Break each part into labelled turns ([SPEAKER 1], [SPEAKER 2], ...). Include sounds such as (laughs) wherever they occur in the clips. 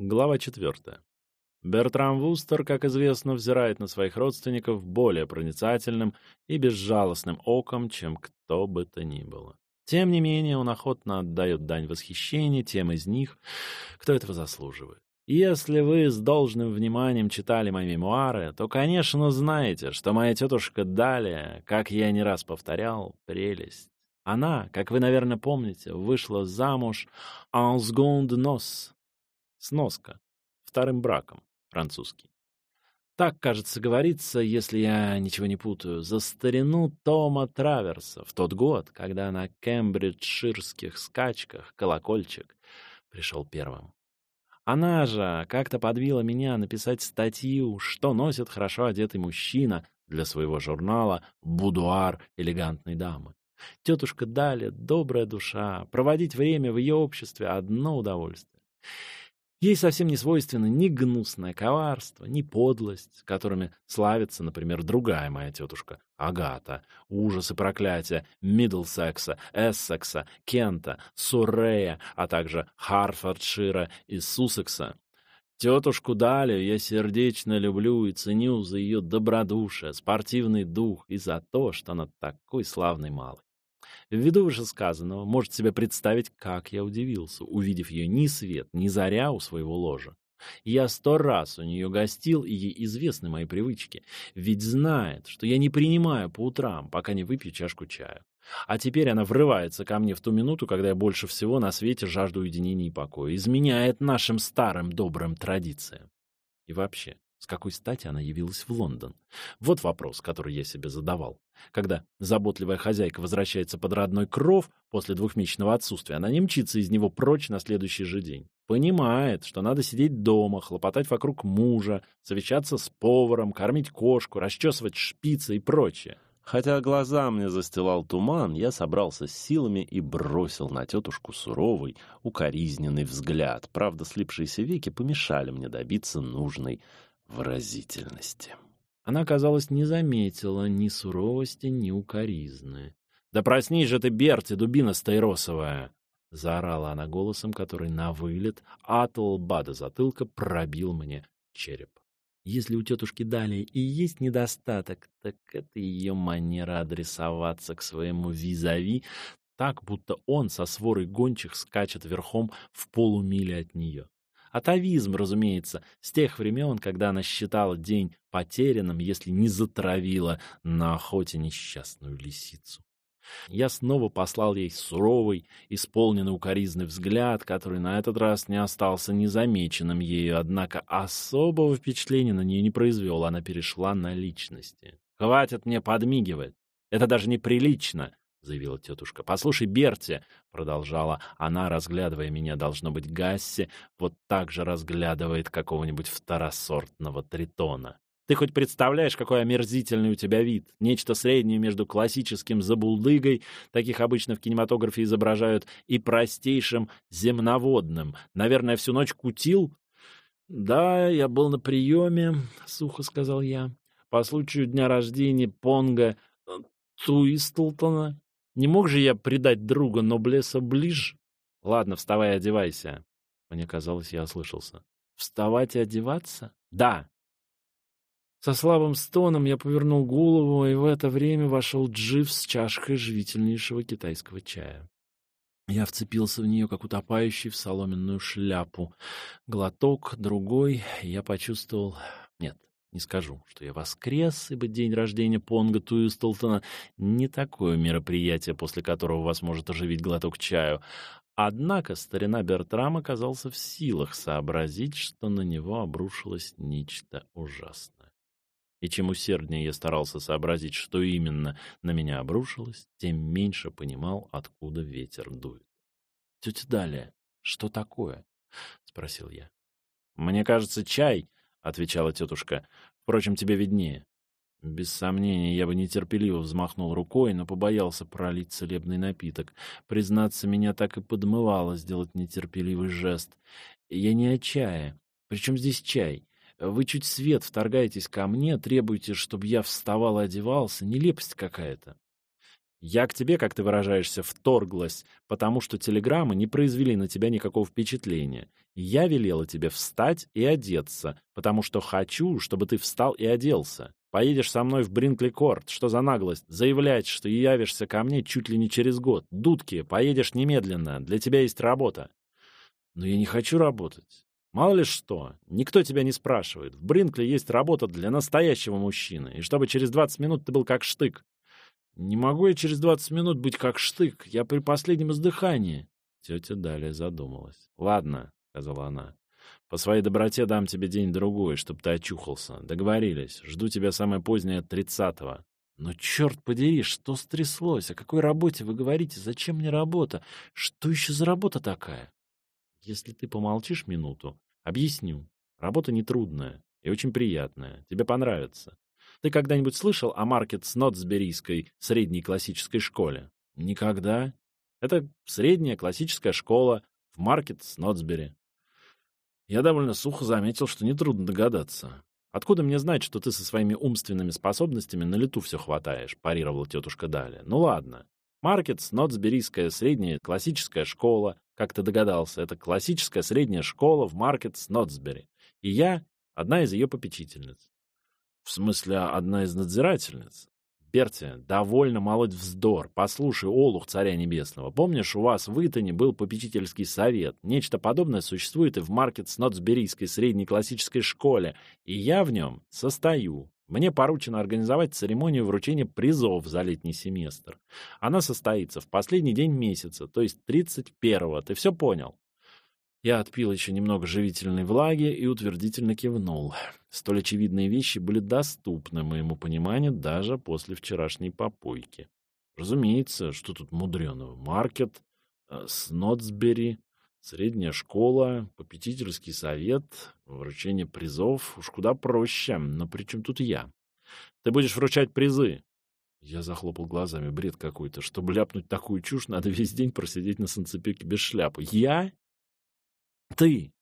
[SPEAKER 1] Глава 4. Бертрам Вустер, как известно, взирает на своих родственников более проницательным и безжалостным оком, чем кто бы то ни было. Тем не менее, он охотно отдает дань восхищения тем из них, кто этого заслуживает. Если вы с должным вниманием читали мои мемуары, то, конечно, знаете, что моя тетушка Далия, как я не раз повторял, прелесть. Она, как вы, наверное, помните, вышла замуж en seconde noces, Сноска. Вторым браком. Французский. Так, кажется, говорится, если я ничего не путаю, за старину Тома Траверса в тот год, когда на кембриджширских скачках колокольчик пришел первым. Она же как-то подвила меня написать статью «Что носит хорошо одетый мужчина» для своего журнала «Будуар элегантной дамы». Тетушка Даля, добрая душа, проводить время в ее обществе — одно удовольствие. Ей совсем не свойственно ни гнусное коварство, ни подлость, которыми славится, например, другая моя тетушка, Агата, ужасы проклятия Миддлсекса, Эссекса, Кента, Суррея, а также Харфордшира и Суссекса. Тетушку Далию я сердечно люблю и ценю за ее добродушие, спортивный дух и за то, что она такой славный малый. Ввиду вышесказанного, можете себе представить, как я удивился, увидев ее ни свет, ни заря у своего ложа. Я сто раз у нее гостил, и ей известны мои привычки, ведь знает, что я не принимаю по утрам, пока не выпью чашку чая. А теперь она врывается ко мне в ту минуту, когда я больше всего на свете жажду уединения и покоя, изменяет нашим старым добрым традициям. И вообще, с какой стати она явилась в Лондон? Вот вопрос, который я себе задавал. Когда заботливая хозяйка возвращается под родной кров после двухмесячного отсутствия, она не мчится из него прочь на следующий же день. Понимает, что надо сидеть дома, хлопотать вокруг мужа, совещаться с поваром, кормить кошку, расчесывать шпицы и прочее. Хотя глаза мне застилал туман, я собрался с силами и бросил на тетушку суровый, укоризненный взгляд. Правда, слипшиеся веки помешали мне добиться нужной выразительности. Она, казалось, не заметила ни суровости, ни укоризны. «Да проснись же ты, Берти, дубина стаиросовая!» — заорала она голосом, который на вылет от лба до затылка пробил мне череп. Если у тетушки Дали и есть недостаток, так это ее манера адресоваться к своему визави так, будто он со сворой гончих скачет верхом в полумиле от нее. Атовизм, разумеется, с тех времен, когда она считала день потерянным, если не затравила на охоте несчастную лисицу. Я снова послал ей суровый, исполненный укоризный взгляд, который на этот раз не остался незамеченным ею, однако особого впечатления на нее не произвел, она перешла на личности. «Хватит мне подмигивать! Это даже неприлично! — заявила тетушка. «Послушай, Берти!» — продолжала она, разглядывая меня, должно быть, Гасси, вот так же разглядывает какого-нибудь второсортного тритона. «Ты хоть представляешь, какой омерзительный у тебя вид? Нечто среднее между классическим забулдыгой, таких обычно в кинематографе изображают, и простейшим земноводным. Наверное, всю ночь кутил?» «Да, я был на приеме», — сухо сказал я, — «по случаю дня рождения Понга э, Туистлтона. Не мог же я предать друга Ноблеса ближе? Ладно, вставай одевайся. Мне казалось, я ослышался. Вставать и одеваться? Да. Со слабым стоном я повернул голову, и в это время вошел Джив с чашкой живительнейшего китайского чая. Я вцепился в нее, как утопающий в соломенную шляпу. Глоток, другой, я почувствовал... Нет, не скажу, что я воскрес, ибо день рождения Понга Туистолтона не такое мероприятие, после которого вас может оживить глоток чаю. Однако старина Бертрам оказался в силах сообразить, что на него обрушилось нечто ужасное. И чем усерднее я старался сообразить, что именно на меня обрушилось, тем меньше понимал, откуда ветер дует. — Тетя Далия, что такое? — спросил я. — Мне кажется, чай — отвечала тетушка. «Впрочем, тебе виднее». Без сомнения, я бы нетерпеливо взмахнул рукой, но побоялся пролить целебный напиток. Признаться, меня так и подмывало сделать нетерпеливый жест. Я не о чае. Причем здесь чай? Вы чуть свет вторгаетесь ко мне, требуете, чтобы я вставал и одевался. Нелепость какая-то. Я к тебе, как ты выражаешься, вторглась, потому что телеграммы не произвели на тебя никакого впечатления. Я велела тебе встать и одеться, потому что хочу, чтобы ты встал и оделся. Поедешь со мной в Бринкли-Корт. Что за наглость? Заявлять, что явишься ко мне чуть ли не через год. Дудки, поедешь немедленно. Для тебя есть работа. Но я не хочу работать. Мало ли что, никто тебя не спрашивает. В Бринкли есть работа для настоящего мужчины, и чтобы через 20 минут ты был как штык. Не могу я через 20 минут быть как штык, я при последнем издыхании. Тетя далее задумалась. Ладно, сказала она. По своей доброте дам тебе день-другой, чтобы ты очухался. Договорились. Жду тебя самое позднее тридцатого. Но черт подери, что стряслось? О какой работе вы говорите? Зачем мне работа? Что еще за работа такая? Если ты помолчишь минуту, объясню. Работа нетрудная и очень приятная. Тебе понравится. Ты когда-нибудь слышал о Маркет Снотсберийской средней классической школе? Никогда. Это средняя классическая школа в Маркет Снотсбери. Я довольно сухо заметил, что нетрудно догадаться. «Откуда мне знать, что ты со своими умственными способностями на лету все хватаешь?» — парировала тетушка Даля. «Ну ладно. Маркетс, Нотсберийская средняя классическая школа. Как ты догадался, это классическая средняя школа в Маркетс, Нотсбери. И я — одна из ее попечительниц». «В смысле, одна из надзирательниц?» Берти, довольно молоть вздор. Послушай, Олух Царя Небесного, помнишь, у вас в Итоне был попечительский совет? Нечто подобное существует и в Маркет-Снотсберийской средней классической школе, и я в нем состою. Мне поручено организовать церемонию вручения призов за летний семестр. Она состоится в последний день месяца, то есть 31-го. Ты все понял? Я отпил еще немного живительной влаги и утвердительно кивнул. Столь очевидные вещи были доступны моему пониманию даже после вчерашней попойки. Разумеется, что тут мудреного? Маркет, э, Снотсбери, средняя школа, попечительский совет, вручение призов. Уж куда проще, но при чем тут я? Ты будешь вручать призы. Я захлопал глазами. Бред какой-то. Чтобы ляпнуть такую чушь, надо весь день просидеть на санцепеке без шляпы. Я ты.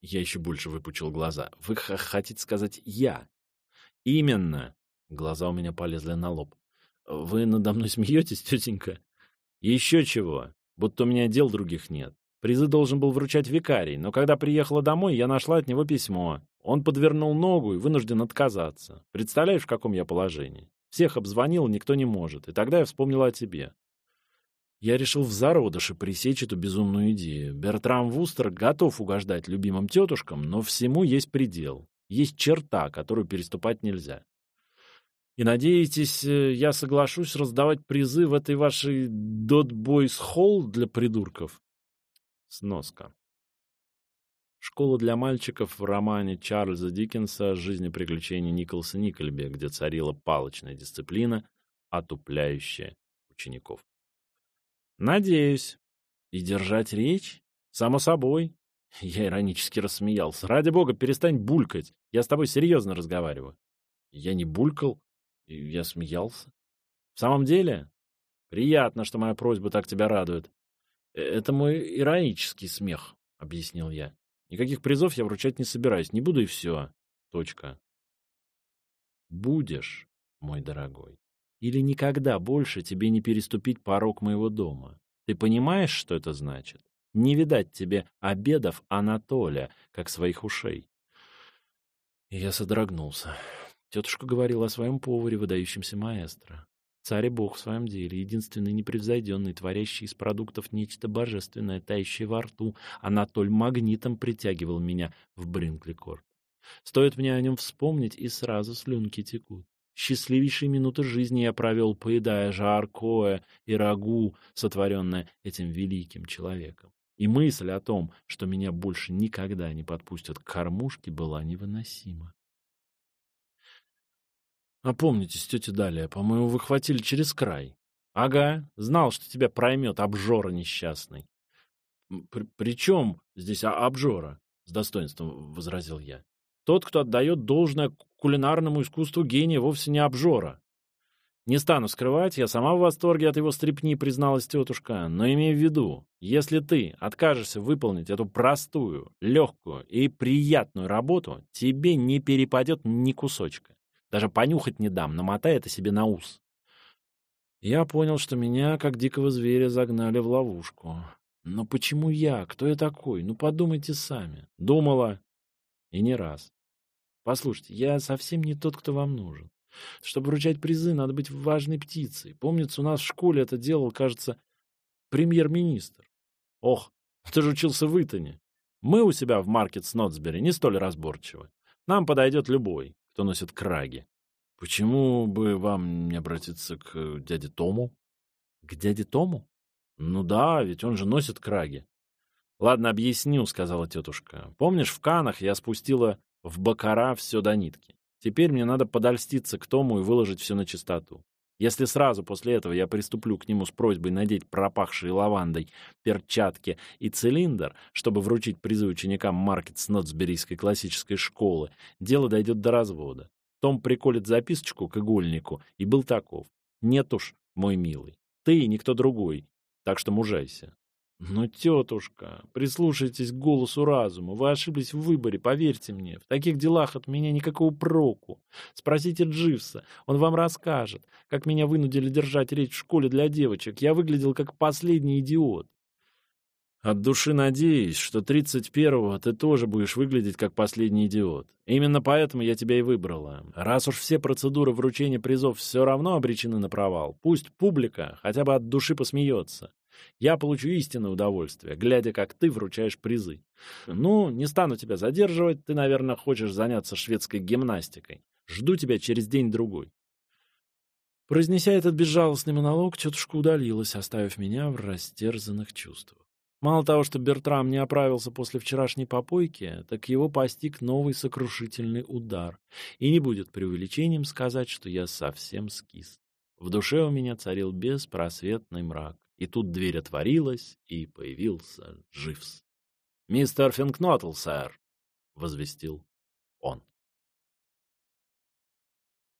[SPEAKER 1] Я еще больше выпучил глаза. Вы хотите сказать «я»? Именно. Глаза у меня полезли на лоб. Вы надо мной смеетесь, тетенька? Еще чего. Будто у меня дел других нет. Призы должен был вручать викарий, но когда приехала домой, я нашла от него письмо. Он подвернул ногу и вынужден отказаться. Представляешь, в каком я положении? Всех обзвонил, никто не может. И тогда я вспомнила о тебе. Я решил в зародыше пресечь эту безумную идею. Бертрам Вустер готов угождать любимым тетушкам, но всему есть предел. Есть черта, которую переступать нельзя. И надеетесь, э, я соглашусь раздавать призы в этой вашей Dot Boys Hall для придурков? Сноска. Школа для мальчиков в романе Чарльза Диккенса «Жизнь и приключения Николаса Никольби», где царила палочная дисциплина, отупляющая учеников. Надеюсь. И держать речь? Само собой. Я иронически рассмеялся. Ради бога, перестань булькать. Я с тобой серьезно разговариваю. Я не булькал, я смеялся. В самом деле? Приятно, что моя просьба так тебя радует. Э, это мой иронический смех, объяснил я. Никаких призов я вручать не собираюсь. Не буду и все. Точка. Будешь, мой дорогой. Или никогда больше тебе не переступить порог моего дома. Ты понимаешь, что это значит? Не видать тебе обедов Анатолия, как своих ушей. И я содрогнулся. Тетушка говорила о своем поваре, выдающемся маэстро. Царь и бог в своем деле, единственный непревзойденный, творящий из продуктов нечто божественное, тающее во рту, Анатоль магнитом притягивал меня в Бринкли-корт. Стоит мне о нем вспомнить, и сразу слюнки текут. Счастливейшие минуты жизни я провел, поедая жаркое и рагу, сотворенное этим великим человеком. И мысль о том, что меня больше никогда не подпустят к кормушке, была невыносима. Опомнитесь, тетя Далия, по-моему, вы хватили через край. Ага, знал, что тебя проймет обжора несчастный. При, при чем здесь обжора? С достоинством возразил я. Тот, кто отдает должное кулинарному искусству гения, вовсе не обжора. Не стану скрывать, я сама в восторге от его стрепни, призналась тетушка, но имей в виду, если ты откажешься выполнить эту простую, легкую и приятную работу, тебе не перепадет ни кусочка. Даже понюхать не дам, намотай это себе на ус. Я понял, что меня, как дикого зверя, загнали в ловушку. Но почему я? Кто я такой? Ну, подумайте сами. Думала. И не раз. Послушайте, я совсем не тот, кто вам нужен. Чтобы вручать призы, надо быть важной птицей. Помнится, у нас в школе это делал, кажется, премьер-министр. Ох, (laughs) ты же учился в Итоне. Мы у себя в Маркет Снотсбери не столь разборчивы. Нам подойдет любой, кто носит краги. Почему бы вам не обратиться к дяде Тому? К дяде Тому? Ну да, ведь он же носит краги. Ладно, объясню, сказала тетушка. Помнишь, в Канах я спустила в бакара все до нитки. Теперь мне надо подольститься к Тому и выложить все на чистоту. Если сразу после этого я приступлю к нему с просьбой надеть пропахшие лавандой перчатки и цилиндр, чтобы вручить призы ученикам Маркет Снотсберийской классической школы, дело дойдет до развода. Том приколет записочку к игольнику и был таков. Нет уж, мой милый, ты и никто другой, так что мужайся. Но, тетушка, прислушайтесь к голосу разума. Вы ошиблись в выборе, поверьте мне. В таких делах от меня никакого проку. Спросите Дживса, он вам расскажет, как меня вынудили держать речь в школе для девочек. Я выглядел как последний идиот. От души надеюсь, что 31-го ты тоже будешь выглядеть как последний идиот. Именно поэтому я тебя и выбрала. Раз уж все процедуры вручения призов все равно обречены на провал, пусть публика хотя бы от души посмеется. Я получу истинное удовольствие, глядя, как ты вручаешь призы. Ну, не стану тебя задерживать, ты, наверное, хочешь заняться шведской гимнастикой. Жду тебя через день-другой. Произнеся этот безжалостный монолог, тетушка удалилась, оставив меня в растерзанных чувствах. Мало того, что Бертрам не оправился после вчерашней попойки, так его постиг новый сокрушительный удар. И не будет преувеличением сказать, что я совсем скис. В душе у меня царил беспросветный мрак. И тут дверь отворилась, и появился Дживс. — Мистер Финкнотл, сэр, — возвестил он.